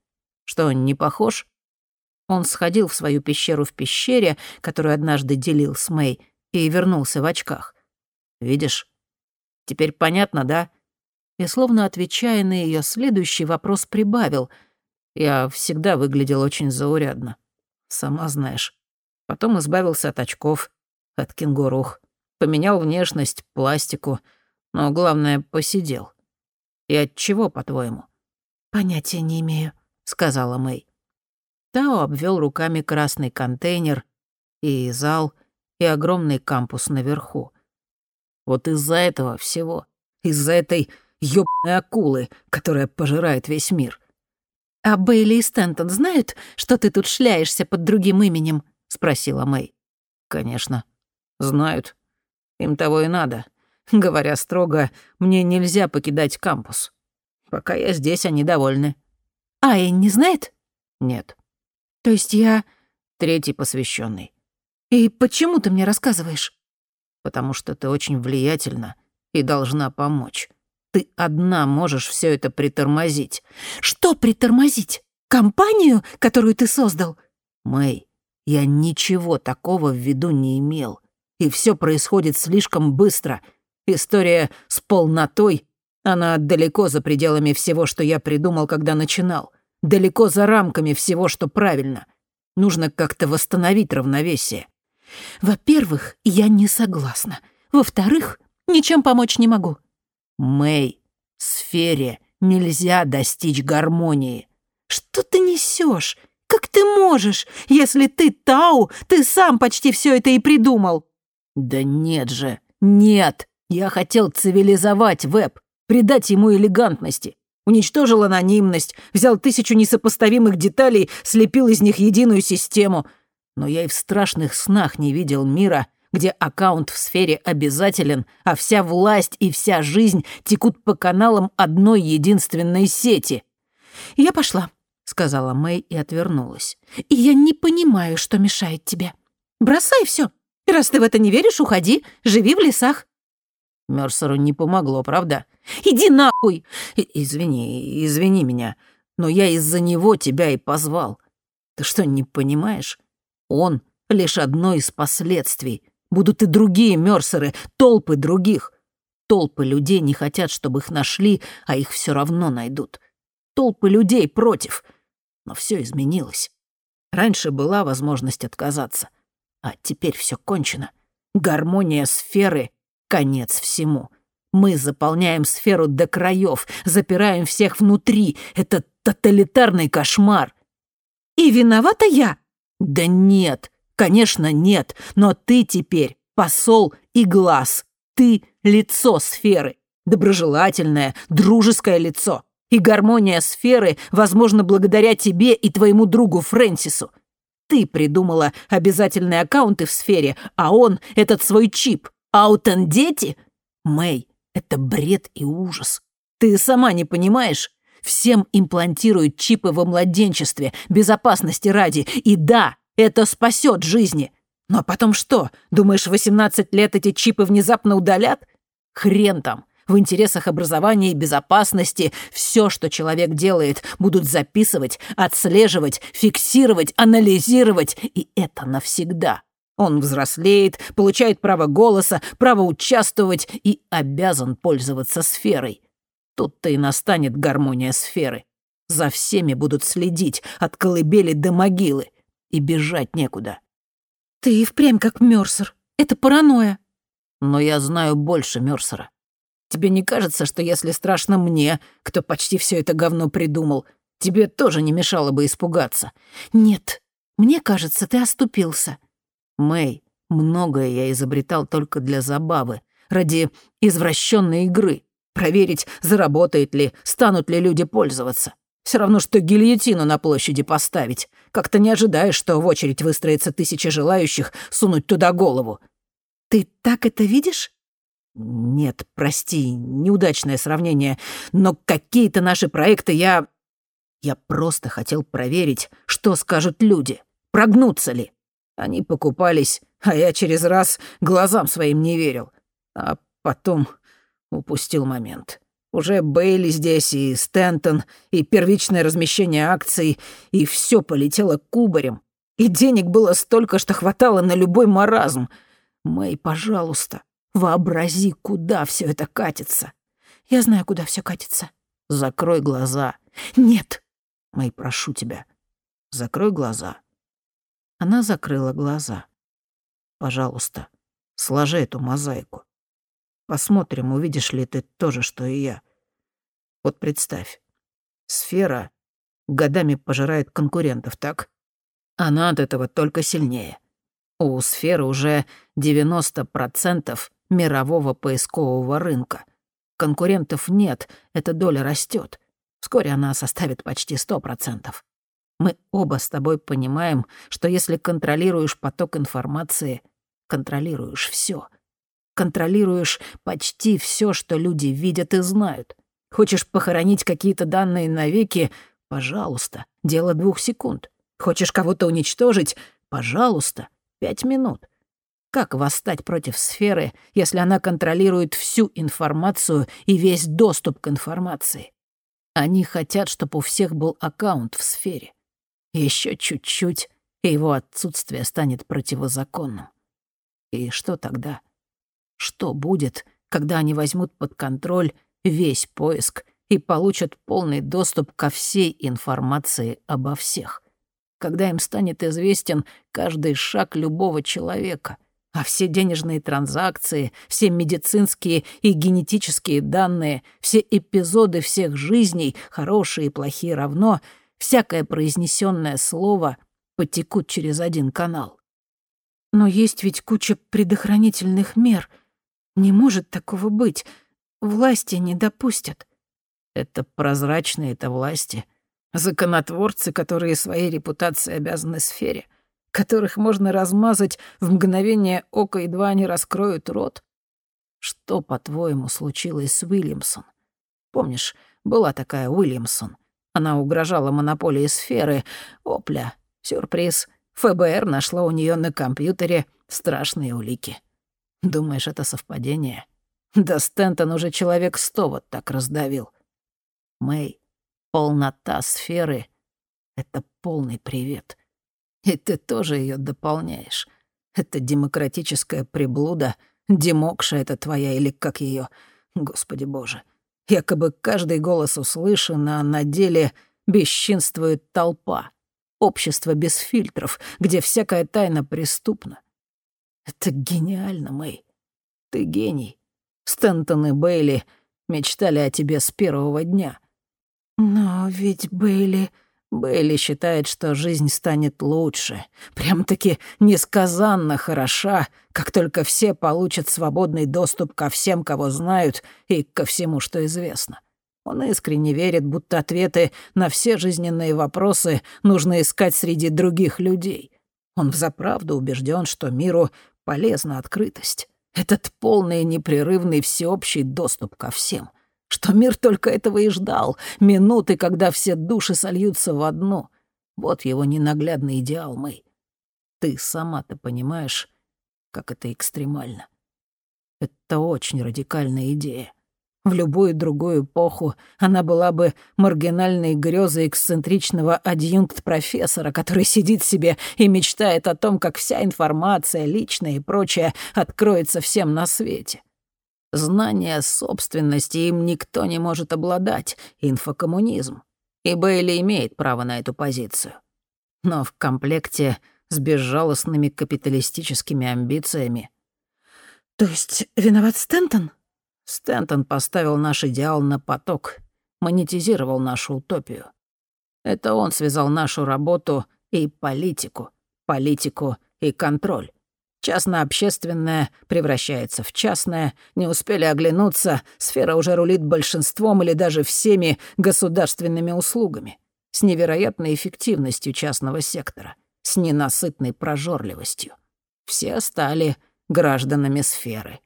B: Что, не похож?»
A: Он сходил в свою пещеру в пещере, которую однажды делил с Мэй, и вернулся в очках.
B: «Видишь? Теперь понятно, да?»
A: И, словно отвечая на ее следующий вопрос, прибавил.
B: «Я всегда выглядел очень заурядно. Сама знаешь. Потом избавился от очков, от кенгурух. Поменял внешность, пластику. Но главное, посидел.
A: И от чего, по-твоему?
C: Понятия не имею, сказала Мэй.
A: Тао обвел руками красный контейнер и зал, и огромный кампус наверху. Вот из-за этого всего, из-за этой ёбаной акулы, которая пожирает весь мир.
C: «А Бейли и Стэнтон знают, что ты тут шляешься под другим именем?» — спросила Мэй.
A: «Конечно. Знают. Им того и надо. Говоря строго, мне нельзя покидать кампус. Пока я здесь, они довольны».
C: «А и не знает?»
A: «Нет».
C: «То есть я...»
A: «Третий посвященный.
C: «И почему ты мне рассказываешь?»
A: «Потому что ты очень влиятельна и должна помочь. Ты одна можешь все это притормозить».
C: «Что притормозить? Компанию, которую ты создал?»
A: «Мэй, я ничего такого в виду не имел. И все происходит слишком быстро. История с полнотой, она далеко за пределами всего, что я придумал, когда начинал. Далеко за рамками всего, что правильно. Нужно как-то восстановить равновесие.
C: Во-первых, я не согласна. Во-вторых, ничем помочь не могу.
A: Мэй, сфере нельзя достичь гармонии.
C: Что ты несешь? Как ты можешь? Если ты Тау, ты сам почти все это и придумал.
A: Да нет же, нет. Я хотел цивилизовать веб, придать ему элегантности. Уничтожил анонимность, взял тысячу несопоставимых деталей, слепил из них единую систему. Но я и в страшных снах не видел мира, где аккаунт в сфере обязателен, а вся власть и вся жизнь текут по каналам одной единственной сети.
C: «Я пошла», — сказала Мэй и отвернулась. «И я не понимаю, что мешает тебе. Бросай все. Раз ты в это не веришь, уходи, живи в лесах».
A: Мёрсеру не помогло, правда?
C: «Иди нахуй!»
A: «Извини, извини меня, но я из-за него тебя и позвал. Ты что, не понимаешь? Он — лишь одно из последствий. Будут и другие Мёрсеры, толпы других. Толпы людей не хотят, чтобы их нашли, а их все равно найдут. Толпы людей против. Но все изменилось. Раньше была возможность отказаться, а теперь все кончено. Гармония сферы — конец всему. Мы заполняем сферу до краев, запираем всех внутри. Это тоталитарный кошмар.
C: И виновата я?
A: Да нет, Конечно, нет, но ты теперь посол и глаз. Ты — лицо сферы. Доброжелательное, дружеское лицо. И гармония сферы, возможно, благодаря тебе и твоему другу Фрэнсису. Ты придумала обязательные аккаунты в сфере, а он — этот свой чип. Аутен дети? Мэй, это бред и ужас. Ты сама не понимаешь? Всем имплантируют чипы во младенчестве, безопасности ради. И да, это спасет жизни. Но потом что, думаешь, 18 лет эти чипы внезапно удалят? Хрен там. В интересах образования и безопасности все, что человек делает, будут записывать, отслеживать, фиксировать, анализировать, и это навсегда. Он взрослеет, получает право голоса, право участвовать и обязан пользоваться сферой. Тут-то и настанет гармония сферы. За всеми будут следить, от колыбели до могилы и бежать некуда.
C: Ты и впрямь как Мёрсер. Это паранойя.
A: Но я знаю больше Мёрсера. Тебе не кажется, что если страшно мне, кто почти все это говно придумал, тебе тоже не мешало бы испугаться?
C: Нет, мне кажется, ты оступился.
A: Мэй, многое я изобретал только для забавы, ради извращенной игры. Проверить, заработает ли, станут ли люди пользоваться. Все равно, что гильотину на площади поставить. Как-то не ожидаешь, что в очередь выстроится тысяча желающих сунуть туда голову.
C: Ты так это видишь?
A: Нет, прости, неудачное сравнение. Но какие-то наши проекты я... Я просто хотел проверить, что скажут люди. Прогнутся ли. Они покупались, а я через раз глазам своим не верил. А потом упустил момент. Уже Бейли здесь, и Стэнтон, и первичное размещение акций, и все полетело кубарем. И денег было столько, что хватало на любой маразм. Мэй, пожалуйста, вообрази, куда все это катится.
C: Я знаю, куда все катится.
A: Закрой глаза.
C: Нет.
A: Мэй, прошу тебя, закрой глаза. Она закрыла глаза. Пожалуйста, сложи эту мозаику. Посмотрим, увидишь ли ты то же, что и я.
B: Вот представь, сфера годами пожирает конкурентов, так? Она от этого только сильнее. У сферы уже 90% мирового поискового рынка. Конкурентов нет, эта доля растет. Вскоре она составит почти 100%. Мы оба с тобой понимаем, что если контролируешь поток информации, контролируешь все. Контролируешь почти все, что люди видят и знают. Хочешь похоронить какие-то данные навеки — пожалуйста, дело двух секунд. Хочешь кого-то уничтожить — пожалуйста, пять минут. Как восстать против сферы, если она контролирует всю информацию и весь доступ к информации? Они хотят, чтобы у всех был аккаунт в сфере. Еще чуть-чуть, и его отсутствие станет противозаконным. И что тогда? Что будет, когда они возьмут под контроль весь поиск и получат полный доступ ко всей информации обо всех? Когда им станет известен каждый шаг любого человека, а все денежные транзакции, все медицинские и генетические данные, все эпизоды всех жизней, хорошие и плохие равно — всякое произнесенное слово потекут через один канал.
C: Но есть ведь куча предохранительных мер. Не может такого быть. Власти не допустят.
B: Это прозрачные это власти. Законотворцы, которые своей репутацией обязаны сфере, которых можно размазать в мгновение ока, едва они раскроют рот. Что, по-твоему, случилось с Уильямсон? Помнишь, была такая Уильямсон — она угрожала монополии сферы. Опля. Сюрприз. ФБР нашло у нее на компьютере страшные улики. Думаешь, это совпадение? Да Стентон уже человек сто вот так раздавил. Мэй, полнота сферы — это полный привет. И ты тоже ее дополняешь. Это демократическая приблуда, демокша это твоя или как ее, Господи боже — Якобы каждый голос услышан, а на деле бесчинствует толпа. Общество без фильтров, где всякая тайна преступна. Это гениально, Мэй. Ты гений. Стэнтон и Бейли мечтали о тебе с первого дня.
C: Но ведь Бейли...
B: Бейли считает, что жизнь станет лучше, прям-таки несказанно хороша, как только все получат свободный доступ ко всем, кого знают, и ко всему, что известно. Он искренне верит, будто ответы на все жизненные вопросы нужно искать среди других людей. Он взаправду убежден, что миру полезна открытость. Этот полный непрерывный всеобщий доступ ко всем что мир только этого и ждал, минуты, когда все души сольются в одну. Вот его ненаглядный идеал, Мэй. Ты сама-то понимаешь, как это экстремально. Это очень радикальная идея. В любую другую эпоху она была бы маргинальной грезой эксцентричного адъюнкт-профессора, который сидит себе и мечтает о том, как вся информация, личная и прочее, откроется всем на свете. Знание собственности им никто не может обладать, инфокоммунизм. И Бейли имеет право на эту позицию. Но в комплекте с безжалостными капиталистическими амбициями.
C: То есть виноват Стентон?
B: Стентон поставил наш идеал на поток, монетизировал нашу утопию. Это он связал нашу работу и политику, политику и контроль. Частно-общественное превращается в частное, не успели оглянуться, сфера уже рулит большинством или даже всеми государственными услугами, с невероятной эффективностью частного сектора, с ненасытной прожорливостью. Все стали гражданами сферы.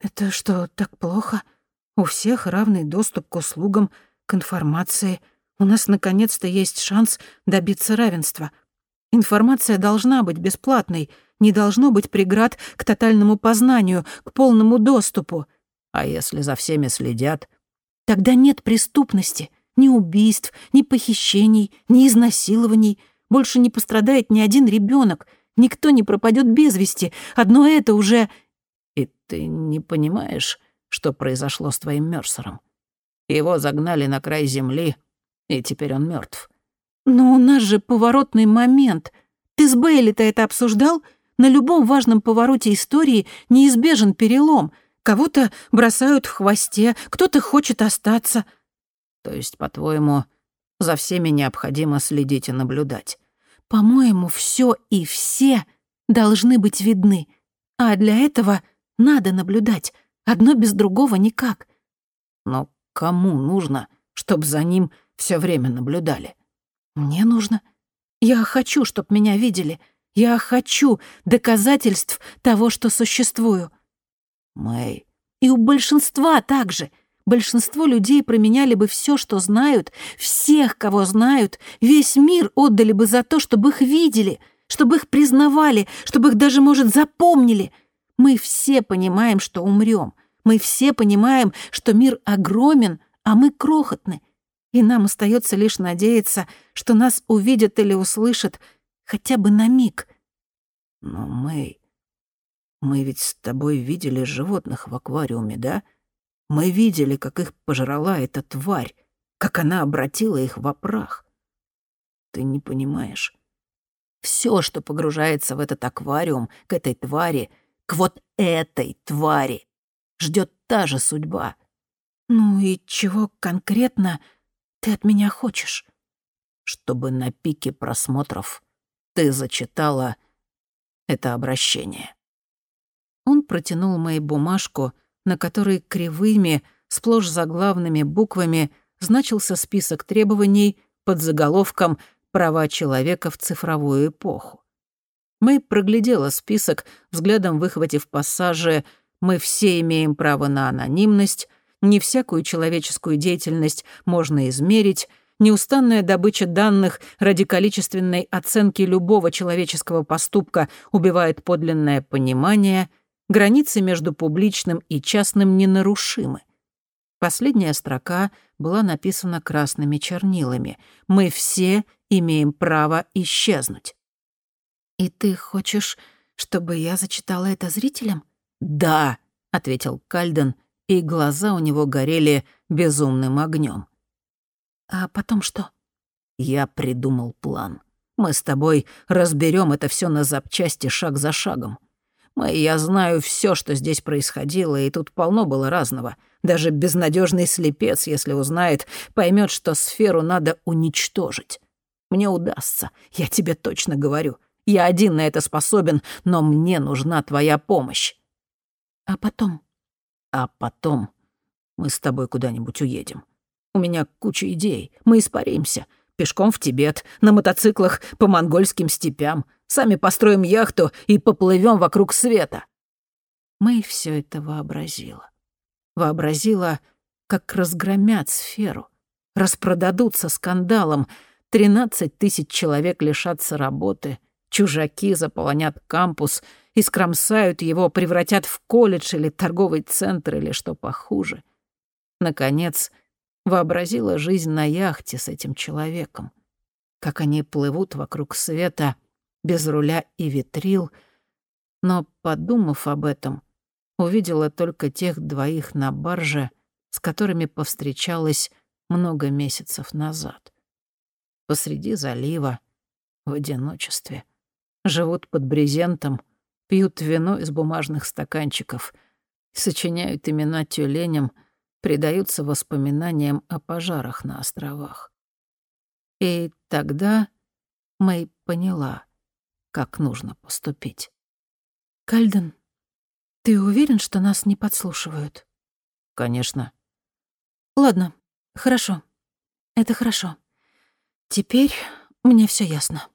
C: «Это что, так плохо? У всех равный доступ к услугам, к информации. У нас наконец-то есть шанс добиться равенства. Информация должна быть бесплатной — не должно быть преград к тотальному познанию, к полному доступу.
B: А если за всеми следят?
C: Тогда нет преступности, ни убийств, ни похищений, ни изнасилований. Больше не пострадает ни один ребенок, никто не пропадет без вести. Одно это уже...
B: И ты не понимаешь, что произошло с твоим Мёрсером? Его загнали на край земли, и теперь он мертв.
C: Но у нас же поворотный момент. Ты с Бейли-то это обсуждал? На любом важном повороте истории неизбежен перелом. Кого-то бросают в хвосте, кто-то хочет остаться.
B: То есть, по-твоему, за всеми необходимо следить и наблюдать?
C: По-моему, все и все должны быть видны. А для этого надо наблюдать. Одно без другого никак.
B: Но кому нужно, чтобы за ним все время наблюдали?
C: Мне нужно. Я хочу, чтобы меня видели. Я хочу доказательств того, что существую.
B: Мэй.
C: И у большинства также. Большинство людей променяли бы все, что знают, всех, кого знают, весь мир отдали бы за то, чтобы их видели, чтобы их признавали, чтобы их даже, может, запомнили. Мы все понимаем, что умрем. Мы все понимаем, что мир огромен, а мы крохотны. И нам остается лишь надеяться, что нас увидят или услышат хотя бы на миг.
B: Но мы... Мы ведь с тобой видели животных в аквариуме, да? Мы видели, как их пожрала эта тварь, как она обратила их в прах. Ты не понимаешь. Все, что погружается в этот аквариум, к этой твари, к вот этой твари, ждет та же судьба.
C: Ну и чего конкретно ты от меня хочешь?
B: Чтобы на пике просмотров ты зачитала это обращение. Он протянул моей бумажку, на которой кривыми, сплошь заглавными буквами значился список требований под заголовком «Права человека в цифровую эпоху». Мэй проглядела список, взглядом выхватив пассажи «Мы все имеем право на анонимность», «Не всякую человеческую деятельность можно измерить», неустанная добыча данных ради количественной оценки любого человеческого поступка убивает подлинное понимание, границы между публичным и частным ненарушимы. Последняя строка была написана красными чернилами. «Мы все имеем право исчезнуть».
C: «И ты хочешь, чтобы я зачитала это зрителям?»
B: «Да», — ответил Кальден, и глаза у него горели безумным огнем.
C: «А потом что?»
B: «Я придумал план. Мы с тобой разберем это все на запчасти шаг за шагом. Мы, я знаю все, что здесь происходило, и тут полно было разного. Даже безнадежный слепец, если узнает, поймет, что сферу надо уничтожить. Мне удастся, я тебе точно говорю. Я один на это способен, но мне нужна твоя помощь.
C: А потом?
B: А потом мы с тобой куда-нибудь уедем. У меня куча идей. Мы испаримся. Пешком в Тибет, на мотоциклах по монгольским степям. Сами построим яхту и поплывем вокруг света. Мэй все это вообразила. Вообразила, как разгромят сферу, распродадут со скандалом, тринадцать тысяч человек лишатся работы — Чужаки заполонят кампус, искромсают его, превратят в колледж или торговый центр или что похуже. Наконец, вообразила жизнь на яхте с этим человеком. Как они плывут вокруг света, без руля и ветрил. Но, подумав об этом, увидела только тех двоих на барже, с которыми повстречалась много месяцев назад. Посреди залива, в одиночестве живут под брезентом, пьют вино из бумажных стаканчиков, сочиняют имена тюленям, предаются воспоминаниям о пожарах на островах. И тогда Мэй поняла, как нужно поступить.
C: «Кальден, ты уверен, что нас не подслушивают?»
B: «Конечно».
C: «Ладно, хорошо. Это хорошо. Теперь мне все ясно».